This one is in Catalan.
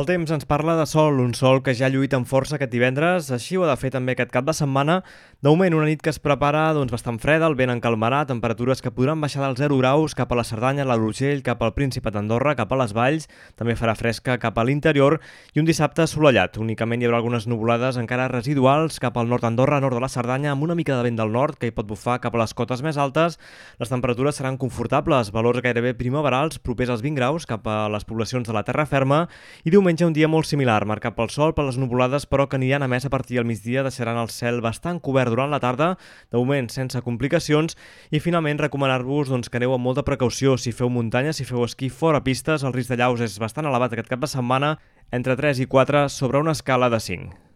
El temps ens parla de sol, un sol que ja lluita amb força aquest divendres, així ho ha de fer també aquest cap de setmana. De moment, una nit que es prepara doncs, bastant freda, el vent encalmarà, temperatures que podran baixar dels 0 graus cap a la Cerdanya, la l'Urgell, cap al Príncipe d'Andorra, cap a les Valls, també farà fresca cap a l'interior, i un dissabte assolellat. Únicament hi haurà algunes nuvolades encara residuals cap al nord d'Andorra, nord de la Cerdanya, amb una mica de vent del nord que hi pot bufar cap a les cotes més altes. Les temperatures seran confortables, valors gairebé primaverals, propers als 20 graus cap a les poblacions de la terra ferma, i diumenge un dia molt similar, marcat pel sol, per les nuvolades, però que aniran a més a partir del migdia, deixaran el cel bastant cobert durant la tarda, de moment sense complicacions, i finalment recomanar-vos doncs, que aneu amb molta precaució si feu muntanya, si feu esquí fora pistes, el risc de llaus és bastant elevat aquest cap de setmana, entre 3 i 4 sobre una escala de 5.